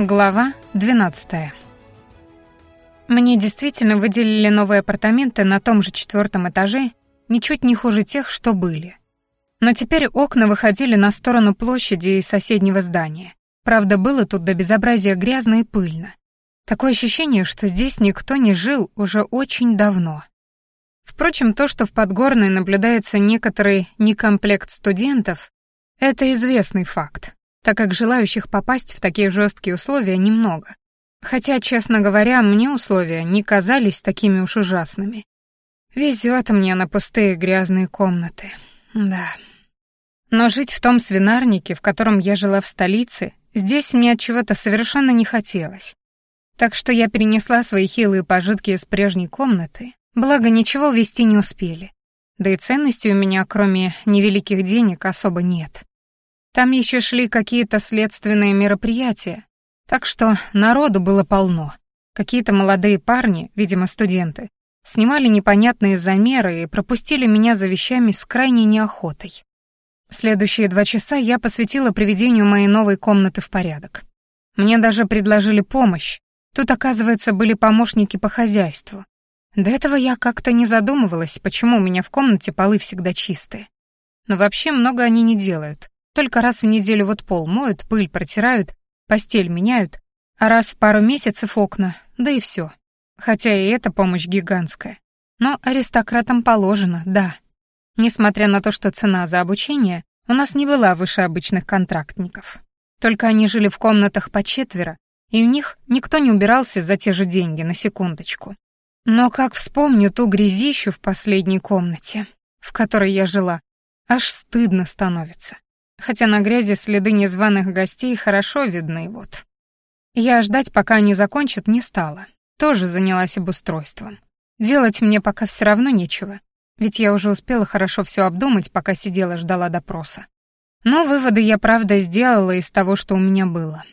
Глава 12. Мне действительно выделили новые апартаменты на том же четвертом этаже, ничуть не хуже тех, что были. Но теперь окна выходили на сторону площади и соседнего здания. Правда, было тут до безобразия грязно и пыльно. Такое ощущение, что здесь никто не жил уже очень давно. Впрочем, то, что в Подгорной наблюдается некоторый некомплект студентов, это известный факт так как желающих попасть в такие жесткие условия немного. Хотя, честно говоря, мне условия не казались такими уж ужасными. Везет мне на пустые грязные комнаты. Да. Но жить в том свинарнике, в котором я жила в столице, здесь мне от чего-то совершенно не хотелось. Так что я перенесла свои хилые пожитки из прежней комнаты, благо ничего вести не успели. Да и ценности у меня, кроме невеликих денег, особо нет. Там еще шли какие-то следственные мероприятия, так что народу было полно. Какие-то молодые парни, видимо, студенты, снимали непонятные замеры и пропустили меня за вещами с крайней неохотой. Следующие два часа я посвятила приведению моей новой комнаты в порядок. Мне даже предложили помощь. Тут, оказывается, были помощники по хозяйству. До этого я как-то не задумывалась, почему у меня в комнате полы всегда чистые. Но вообще много они не делают. Только раз в неделю вот пол моют, пыль протирают, постель меняют, а раз в пару месяцев окна, да и все. Хотя и эта помощь гигантская. Но аристократам положено, да. Несмотря на то, что цена за обучение у нас не была выше обычных контрактников. Только они жили в комнатах по четверо, и у них никто не убирался за те же деньги, на секундочку. Но как вспомню ту грязищу в последней комнате, в которой я жила, аж стыдно становится хотя на грязи следы незваных гостей хорошо видны вот. Я ждать, пока они закончат, не стала. Тоже занялась обустройством. Делать мне пока все равно нечего, ведь я уже успела хорошо все обдумать, пока сидела ждала допроса. Но выводы я правда сделала из того, что у меня было.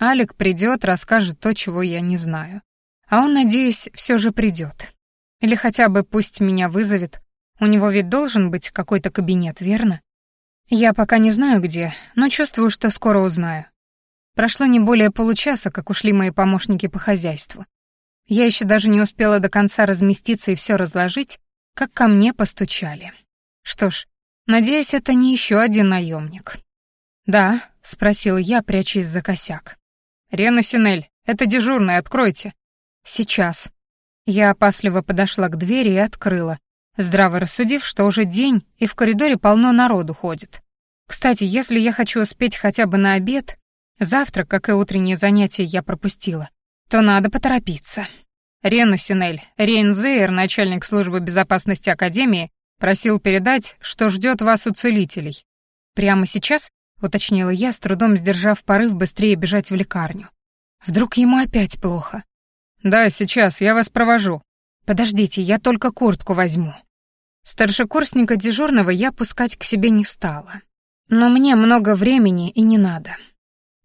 Алик придет, расскажет то, чего я не знаю. А он, надеюсь, все же придет. Или хотя бы пусть меня вызовет. У него ведь должен быть какой-то кабинет, верно? Я пока не знаю где, но чувствую, что скоро узнаю. Прошло не более получаса, как ушли мои помощники по хозяйству. Я еще даже не успела до конца разместиться и все разложить, как ко мне постучали. Что ж, надеюсь, это не еще один наемник. «Да», — спросил я, прячась за косяк. «Рена Синель, это дежурный, откройте». «Сейчас». Я опасливо подошла к двери и открыла, здраво рассудив, что уже день и в коридоре полно народу ходит. Кстати, если я хочу успеть хотя бы на обед, завтрак, как и утренние занятия, я пропустила, то надо поторопиться. Рена Синель, Рейн Зейер, начальник службы безопасности Академии, просил передать, что ждет вас у целителей. Прямо сейчас, уточнила я, с трудом сдержав порыв быстрее бежать в лекарню. Вдруг ему опять плохо. Да, сейчас, я вас провожу. Подождите, я только куртку возьму. Старшекурсника дежурного я пускать к себе не стала. Но мне много времени и не надо.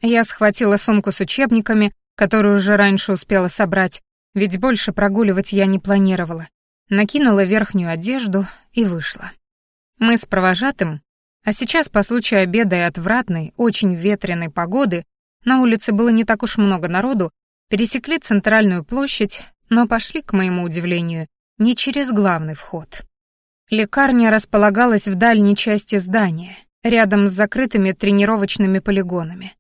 Я схватила сумку с учебниками, которую уже раньше успела собрать, ведь больше прогуливать я не планировала. Накинула верхнюю одежду и вышла. Мы с провожатым, а сейчас по случаю обеда и отвратной, очень ветреной погоды, на улице было не так уж много народу, пересекли центральную площадь, но пошли, к моему удивлению, не через главный вход. Лекарня располагалась в дальней части здания, рядом с закрытыми тренировочными полигонами.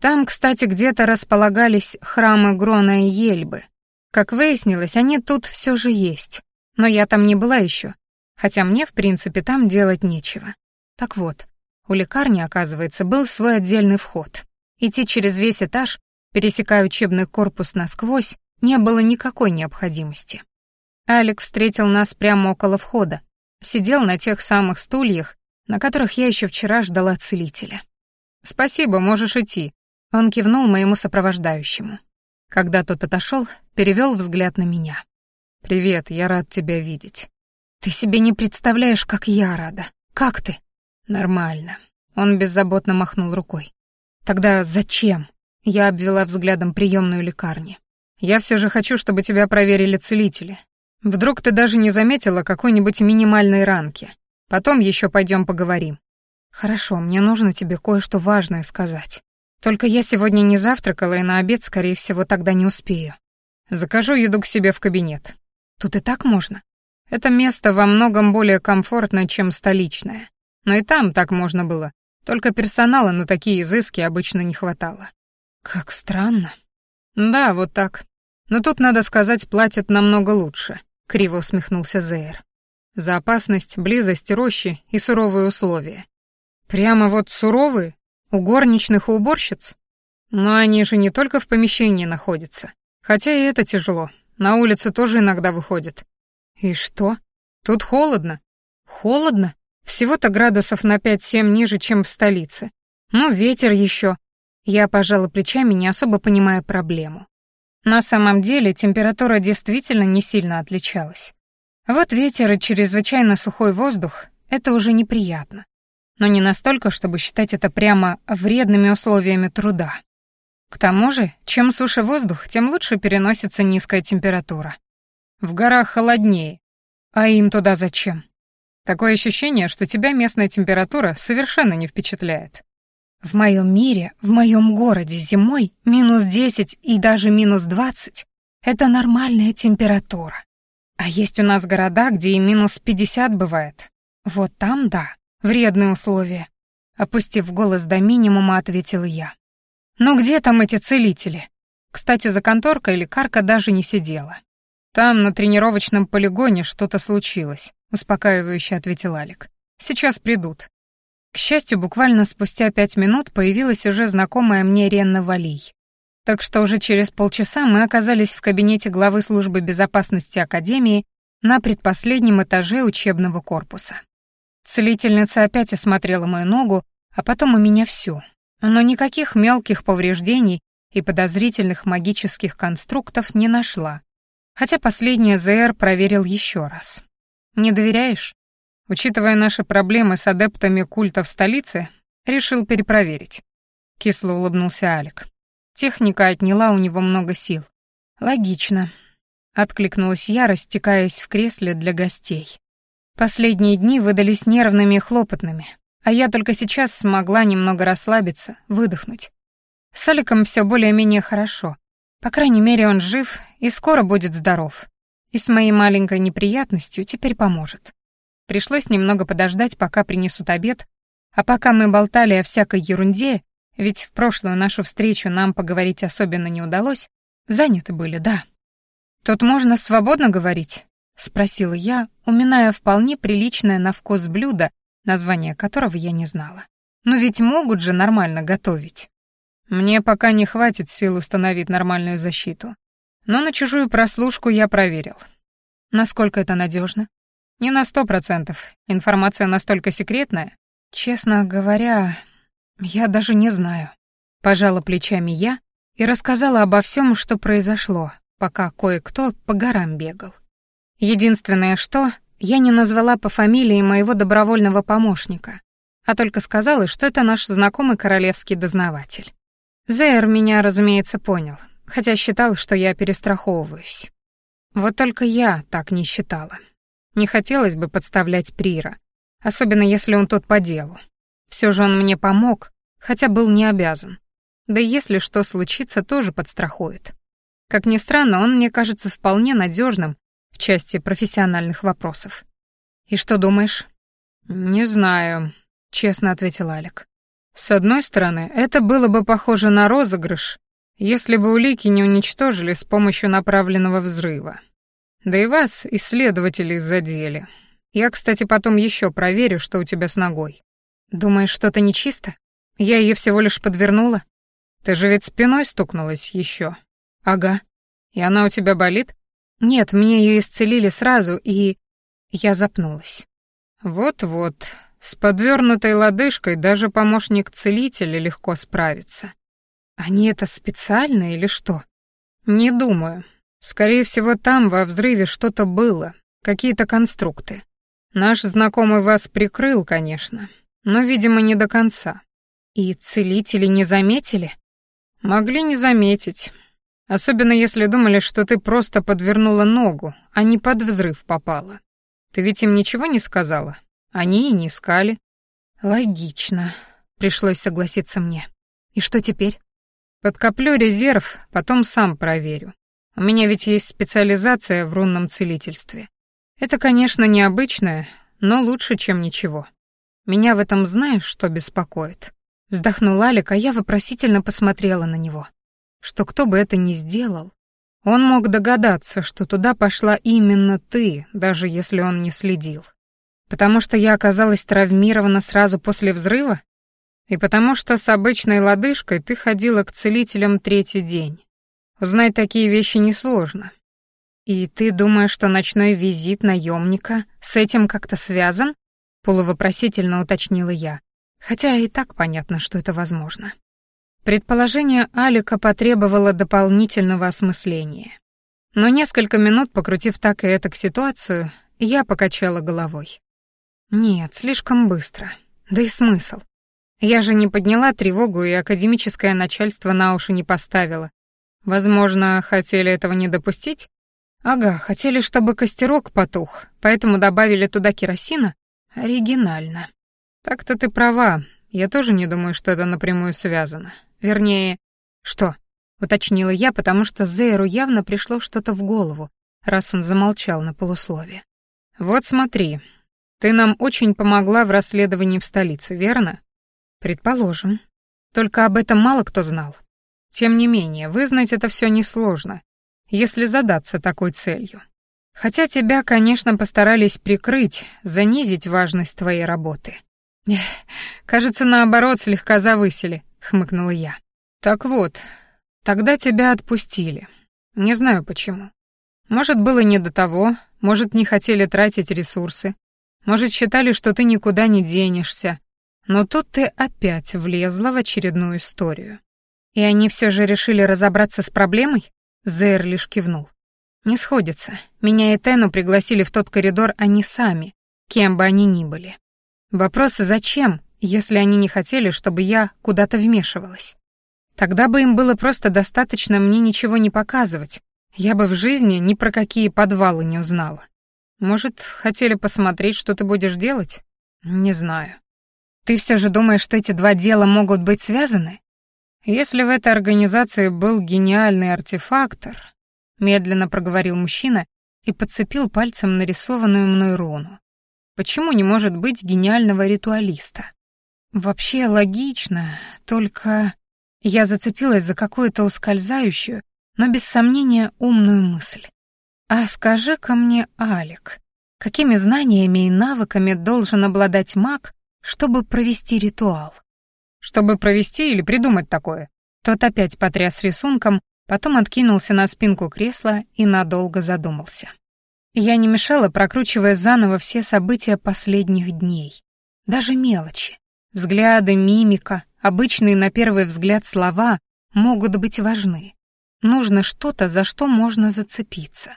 Там, кстати, где-то располагались храмы Грона и Ельбы. Как выяснилось, они тут все же есть, но я там не была еще, хотя мне, в принципе, там делать нечего. Так вот, у лекарни, оказывается, был свой отдельный вход. Идти через весь этаж, пересекая учебный корпус насквозь, не было никакой необходимости. Алик встретил нас прямо около входа, сидел на тех самых стульях, на которых я еще вчера ждала целителя. «Спасибо, можешь идти», — он кивнул моему сопровождающему. Когда тот отошел, перевел взгляд на меня. «Привет, я рад тебя видеть». «Ты себе не представляешь, как я рада. Как ты?» «Нормально». Он беззаботно махнул рукой. «Тогда зачем?» Я обвела взглядом приемную лекарни. «Я все же хочу, чтобы тебя проверили целители. Вдруг ты даже не заметила какой-нибудь минимальной ранки. Потом еще пойдем поговорим. Хорошо, мне нужно тебе кое-что важное сказать. Только я сегодня не завтракала и на обед, скорее всего, тогда не успею. Закажу еду к себе в кабинет. Тут и так можно. Это место во многом более комфортно, чем столичное. Но и там так можно было. Только персонала на такие изыски обычно не хватало. Как странно. Да, вот так. Но тут, надо сказать, платят намного лучше, криво усмехнулся Зейр. За опасность, близость рощи и суровые условия. Прямо вот суровые? У горничных и уборщиц? Но они же не только в помещении находятся. Хотя и это тяжело. На улице тоже иногда выходят. И что? Тут холодно. Холодно? Всего-то градусов на 5-7 ниже, чем в столице. Ну, ветер еще. Я пожала плечами, не особо понимая проблему. На самом деле температура действительно не сильно отличалась. Вот ветер и чрезвычайно сухой воздух — это уже неприятно но не настолько, чтобы считать это прямо вредными условиями труда. К тому же, чем суше воздух, тем лучше переносится низкая температура. В горах холоднее. А им туда зачем? Такое ощущение, что тебя местная температура совершенно не впечатляет. В моем мире, в моем городе зимой минус 10 и даже минус 20 — это нормальная температура. А есть у нас города, где и минус 50 бывает. Вот там да. Вредные условия. Опустив голос до минимума, ответила я. Ну где там эти целители? Кстати, за конторкой лекарка даже не сидела. Там на тренировочном полигоне что-то случилось, успокаивающе ответил Алик. Сейчас придут. К счастью, буквально спустя пять минут появилась уже знакомая мне Ренна Валий. Так что уже через полчаса мы оказались в кабинете главы службы безопасности Академии на предпоследнем этаже учебного корпуса. Целительница опять осмотрела мою ногу, а потом и меня всю. Но никаких мелких повреждений и подозрительных магических конструктов не нашла. Хотя последнее ЗР проверил еще раз. «Не доверяешь?» Учитывая наши проблемы с адептами культа в столице, решил перепроверить. Кисло улыбнулся Алик. Техника отняла у него много сил. Логично. Откликнулась я, растекаясь в кресле для гостей. Последние дни выдались нервными и хлопотными, а я только сейчас смогла немного расслабиться, выдохнуть. С Аликом все более-менее хорошо. По крайней мере, он жив и скоро будет здоров. И с моей маленькой неприятностью теперь поможет. Пришлось немного подождать, пока принесут обед, а пока мы болтали о всякой ерунде, ведь в прошлую нашу встречу нам поговорить особенно не удалось, заняты были, да. Тут можно свободно говорить, — спросила я, уминая вполне приличное на вкус блюдо, название которого я не знала. «Но ведь могут же нормально готовить». Мне пока не хватит сил установить нормальную защиту. Но на чужую прослушку я проверил. Насколько это надежно? Не на сто процентов. Информация настолько секретная. Честно говоря, я даже не знаю. Пожала плечами я и рассказала обо всем, что произошло, пока кое-кто по горам бегал. Единственное, что я не назвала по фамилии моего добровольного помощника, а только сказала, что это наш знакомый королевский дознаватель. Зейр меня, разумеется, понял, хотя считал, что я перестраховываюсь. Вот только я так не считала. Не хотелось бы подставлять Прира, особенно если он тут по делу. Все же он мне помог, хотя был не обязан. Да и если что случится, тоже подстрахует. Как ни странно, он мне кажется вполне надежным в части профессиональных вопросов. «И что думаешь?» «Не знаю», — честно ответил Алик. «С одной стороны, это было бы похоже на розыгрыш, если бы улики не уничтожили с помощью направленного взрыва. Да и вас, исследователи, задели. Я, кстати, потом еще проверю, что у тебя с ногой. Думаешь, что-то нечисто? Я ее всего лишь подвернула? Ты же ведь спиной стукнулась еще. Ага. И она у тебя болит? Нет, мне ее исцелили сразу, и... Я запнулась. Вот-вот, с подвернутой лодыжкой даже помощник целителя легко справится. Они это специально или что? Не думаю. Скорее всего, там во взрыве что-то было, какие-то конструкты. Наш знакомый вас прикрыл, конечно, но, видимо, не до конца. И целители не заметили? Могли не заметить. Особенно если думали, что ты просто подвернула ногу, а не под взрыв попала. Ты ведь им ничего не сказала? Они и не искали. Логично, пришлось согласиться мне. И что теперь? Подкоплю резерв, потом сам проверю. У меня ведь есть специализация в рунном целительстве. Это, конечно, необычное, но лучше, чем ничего. Меня в этом знаешь, что беспокоит?» Вздохнул Алик, а я вопросительно посмотрела на него. Что кто бы это ни сделал, он мог догадаться, что туда пошла именно ты, даже если он не следил. Потому что я оказалась травмирована сразу после взрыва? И потому что с обычной лодыжкой ты ходила к целителям третий день. Узнать такие вещи несложно. И ты думаешь, что ночной визит наемника с этим как-то связан? Полувопросительно уточнила я, хотя и так понятно, что это возможно. Предположение Алика потребовало дополнительного осмысления. Но несколько минут, покрутив так и этак ситуацию, я покачала головой. Нет, слишком быстро. Да и смысл. Я же не подняла тревогу и академическое начальство на уши не поставила. Возможно, хотели этого не допустить? Ага, хотели, чтобы костерок потух, поэтому добавили туда керосина? Оригинально. Так-то ты права, я тоже не думаю, что это напрямую связано. Вернее, что? Уточнила я, потому что Зейру явно пришло что-то в голову, раз он замолчал на полуслове. Вот смотри, ты нам очень помогла в расследовании в столице, верно? Предположим. Только об этом мало кто знал. Тем не менее, вызнать это все несложно, если задаться такой целью. Хотя тебя, конечно, постарались прикрыть, занизить важность твоей работы. Эх, кажется, наоборот, слегка завысили, хмыкнула я. Так вот, тогда тебя отпустили. Не знаю почему. Может, было не до того, может, не хотели тратить ресурсы, может, считали, что ты никуда не денешься. Но тут ты опять влезла в очередную историю. И они все же решили разобраться с проблемой? Зейр лишь кивнул. Не сходится. Меня и Тену пригласили в тот коридор они сами, кем бы они ни были. Вопрос зачем, если они не хотели, чтобы я куда-то вмешивалась? Тогда бы им было просто достаточно мне ничего не показывать. Я бы в жизни ни про какие подвалы не узнала. Может, хотели посмотреть, что ты будешь делать? Не знаю. Ты все же думаешь, что эти два дела могут быть связаны? Если в этой организации был гениальный артефактор, медленно проговорил мужчина и подцепил пальцем нарисованную мной руну. Почему не может быть гениального ритуалиста? Вообще логично, только я зацепилась за какую-то ускользающую, но без сомнения умную мысль. А скажи-ка мне, Алик, какими знаниями и навыками должен обладать маг, чтобы провести ритуал? Чтобы провести или придумать такое? Тот опять потряс рисунком, Потом откинулся на спинку кресла и надолго задумался. Я не мешала, прокручивая заново все события последних дней. Даже мелочи. Взгляды, мимика, обычные на первый взгляд слова могут быть важны. Нужно что-то, за что можно зацепиться.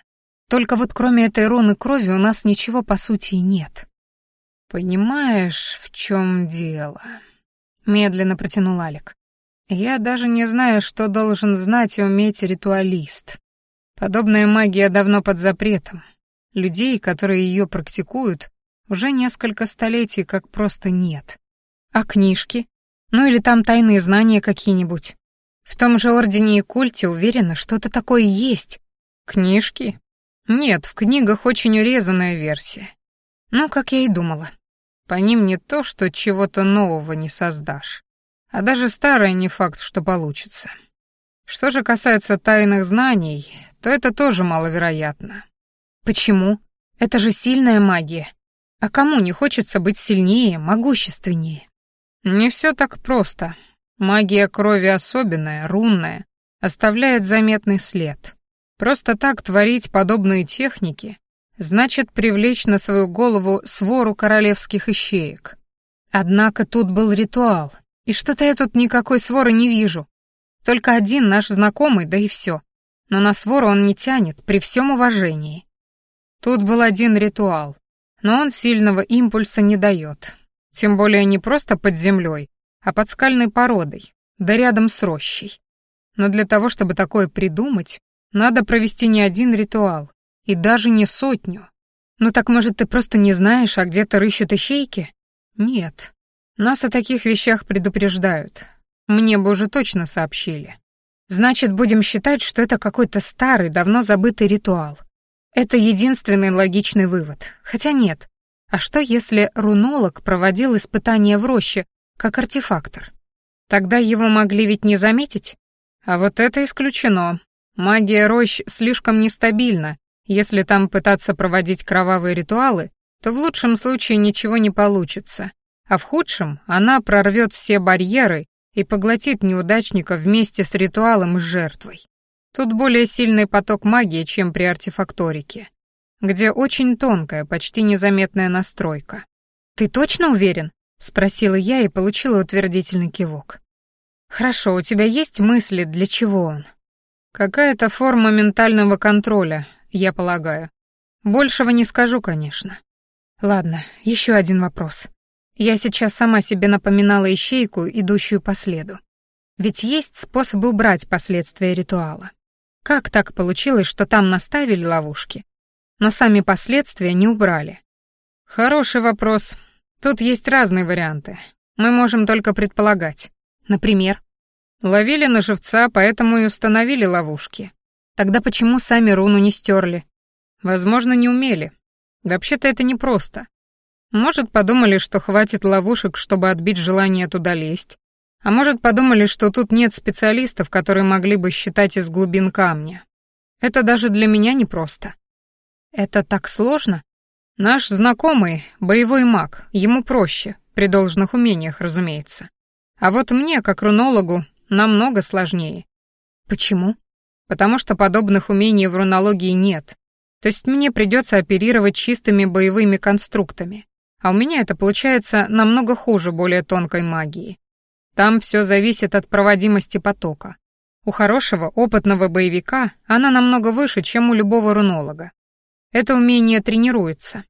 Только вот кроме этой руны крови у нас ничего по сути нет. «Понимаешь, в чем дело?» — медленно протянул Алик. Я даже не знаю, что должен знать и уметь ритуалист. Подобная магия давно под запретом. Людей, которые ее практикуют, уже несколько столетий как просто нет. А книжки? Ну или там тайные знания какие-нибудь? В том же Ордене и Культе уверена, что-то такое есть. Книжки? Нет, в книгах очень урезанная версия. Ну, как я и думала. По ним не то, что чего-то нового не создашь. А даже старое не факт, что получится. Что же касается тайных знаний, то это тоже маловероятно. Почему? Это же сильная магия. А кому не хочется быть сильнее, могущественнее? Не все так просто. Магия крови особенная, рунная, оставляет заметный след. Просто так творить подобные техники значит привлечь на свою голову свору королевских ищеек. Однако тут был ритуал, и что-то я тут никакой своры не вижу. Только один наш знакомый, да и все. Но на свору он не тянет, при всем уважении. Тут был один ритуал, но он сильного импульса не дает. Тем более не просто под землей, а под скальной породой, да рядом с рощей. Но для того, чтобы такое придумать, надо провести не один ритуал, и даже не сотню. Ну так, может, ты просто не знаешь, а где-то рыщут ищейки? Нет, нас о таких вещах предупреждают. мне бы уже точно сообщили. Значит, будем считать, что это какой-то старый, давно забытый ритуал. Это единственный логичный вывод. Хотя нет. А что, если рунолог проводил испытания в роще, как артефактор? Тогда его могли ведь не заметить? А вот это исключено. Магия рощ слишком нестабильна. Если там пытаться проводить кровавые ритуалы, то в лучшем случае ничего не получится, а в худшем она прорвет все барьеры и поглотит неудачника вместе с ритуалом и жертвой. Тут более сильный поток магии, чем при артефакторике, где очень тонкая, почти незаметная настройка. «Ты точно уверен?» — спросила я и получила утвердительный кивок. «Хорошо, у тебя есть мысли, для чего он?» «Какая-то форма ментального контроля, я полагаю. Большего не скажу, конечно. Ладно, еще один вопрос. Я сейчас сама себе напоминала ищейку, идущую по следу. Ведь есть способы убрать последствия ритуала. Как так получилось, что там наставили ловушки, но сами последствия не убрали? Хороший вопрос. Тут есть разные варианты. Мы можем только предполагать. Например, ловили на живца, поэтому и установили ловушки. Тогда почему сами руну не стерли? Возможно, не умели. Вообще-то это непросто. Может, подумали, что хватит ловушек, чтобы отбить желание туда лезть. А может, подумали, что тут нет специалистов, которые могли бы считать из глубин камня. Это даже для меня непросто. Это так сложно? Наш знакомый, боевой маг, ему проще, при должных умениях, разумеется. А вот мне, как рунологу, намного сложнее. Почему? Потому что подобных умений в рунологии нет, то есть мне придется оперировать чистыми боевыми конструктами. А у меня это получается намного хуже более тонкой магии. Там все зависит от проводимости потока. У хорошего, опытного боевика она намного выше, чем у любого рунолога. Это умение тренируется.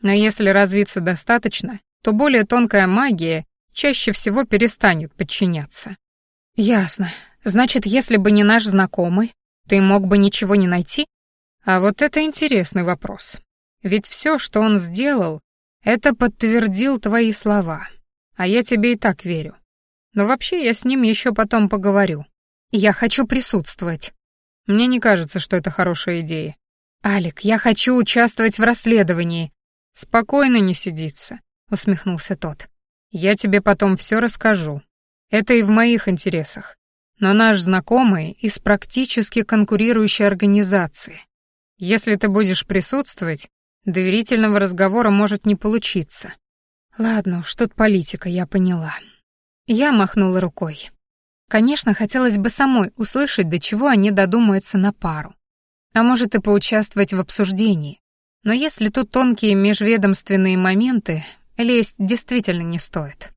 Но если развиться достаточно, то более тонкая магия чаще всего перестанет подчиняться. Ясно. Значит, если бы не наш знакомый, ты мог бы ничего не найти? А вот это интересный вопрос. Ведь все, что он сделал, это подтвердил твои слова. А я тебе и так верю. Но вообще я с ним еще потом поговорю. Я хочу присутствовать. Мне не кажется, что это хорошая идея. Алик, я хочу участвовать в расследовании. Спокойно не сидится, усмехнулся тот. Я тебе потом все расскажу. Это и в моих интересах. Но наш знакомый из практически конкурирующей организации. Если ты будешь присутствовать, доверительного разговора может не получиться. Ладно что тут политика, я поняла. Я махнула рукой. Конечно, хотелось бы самой услышать, до чего они додумаются на пару. А может и поучаствовать в обсуждении. Но если тут тонкие межведомственные моменты, лезть действительно не стоит.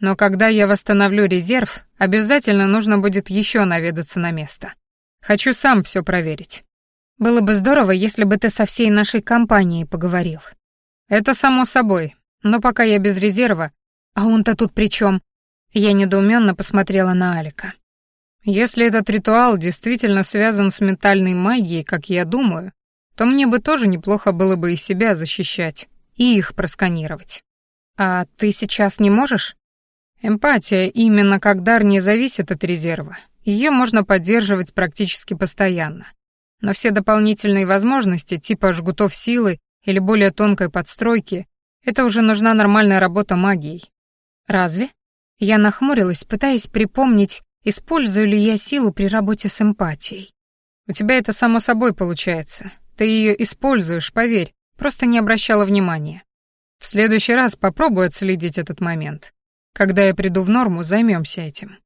Но когда я восстановлю резерв, обязательно нужно будет еще наведаться на место. Хочу сам все проверить. Было бы здорово, если бы ты со всей нашей компанией поговорил. Это само собой, но пока я без резерва, а он-то тут при чем? Я недоуменно посмотрела на Алика. Если этот ритуал действительно связан с ментальной магией, как я думаю, то мне бы тоже неплохо было бы и себя защищать, и их просканировать. А ты сейчас не можешь? Эмпатия именно как дар не зависит от резерва. Ее можно поддерживать практически постоянно. Но все дополнительные возможности, типа жгутов силы или более тонкой подстройки, это уже нужна нормальная работа магией. Разве? Я нахмурилась, пытаясь припомнить, использую ли я силу при работе с эмпатией. У тебя это само собой получается. Ты ее используешь, поверь, просто не обращала внимания. В следующий раз попробуй отследить этот момент. Когда я приду в норму, займемся этим.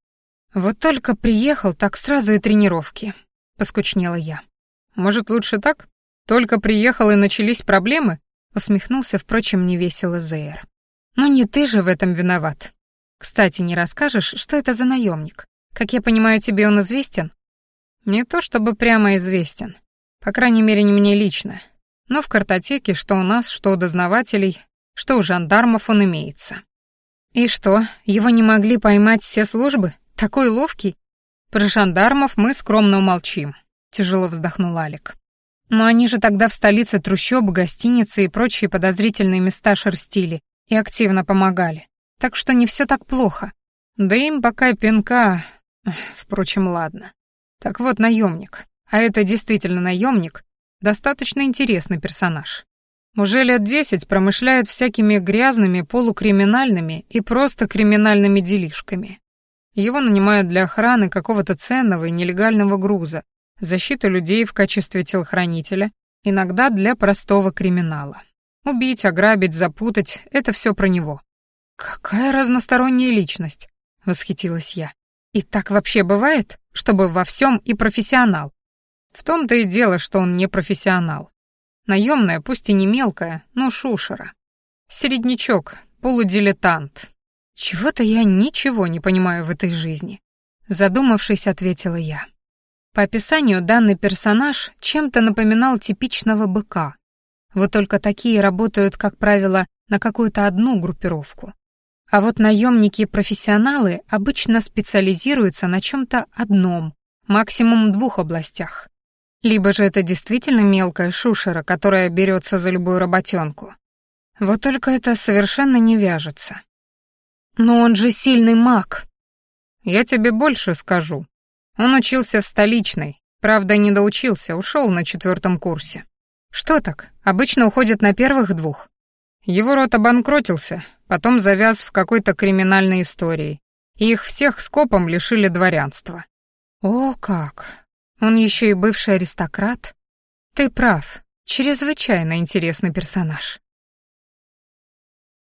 Вот только приехал, так сразу и тренировки. Поскучнела я. Может, лучше так? Только приехал и начались проблемы?» Усмехнулся, впрочем, невесело Зейр. «Ну не ты же в этом виноват. Кстати, не расскажешь, что это за наемник? Как я понимаю, тебе он известен?» «Не то чтобы прямо известен. По крайней мере, не мне лично. Но в картотеке, что у нас, что у дознавателей, что у жандармов он имеется». «И что, его не могли поймать все службы? Такой ловкий?» «Про жандармов мы скромно умолчим тяжело вздохнул Алик. Но они же тогда в столице трущобы, гостиницы и прочие подозрительные места шерстили и активно помогали. Так что не все так плохо. Да им пока пинка... Впрочем, ладно. Так вот, наемник. А это действительно наемник. Достаточно интересный персонаж. Уже лет десять промышляет всякими грязными, полукриминальными и просто криминальными делишками. Его нанимают для охраны какого-то ценного и нелегального груза, защиты людей в качестве телохранителя, иногда для простого криминала. Убить, ограбить, запутать — это все про него. «Какая разносторонняя личность!» — восхитилась я. «И так вообще бывает, чтобы во всем и профессионал?» В том-то и дело, что он не профессионал. Наемная, пусть и не мелкая, но шушера. Середнячок, полудилетант. Чего-то я ничего не понимаю в этой жизни. Задумавшись, ответила я. По описанию данный персонаж чем-то напоминал типичного быка. Вот только такие работают, как правило, на какую-то одну группировку. А вот наемники-профессионалы обычно специализируются на чем-то одном, максимум двух областях. Либо же это действительно мелкая шушера, которая берется за любую работенку. Вот только это совершенно не вяжется. Но он же сильный маг. Я тебе больше скажу. Он учился в столичной, правда, не доучился, ушел на четвертом курсе. Что так? Обычно уходят на первых двух. Его род обанкротился, потом завяз в какой-то криминальной истории. И их всех скопом лишили дворянства. О, как! Он еще и бывший аристократ. Ты прав, чрезвычайно интересный персонаж.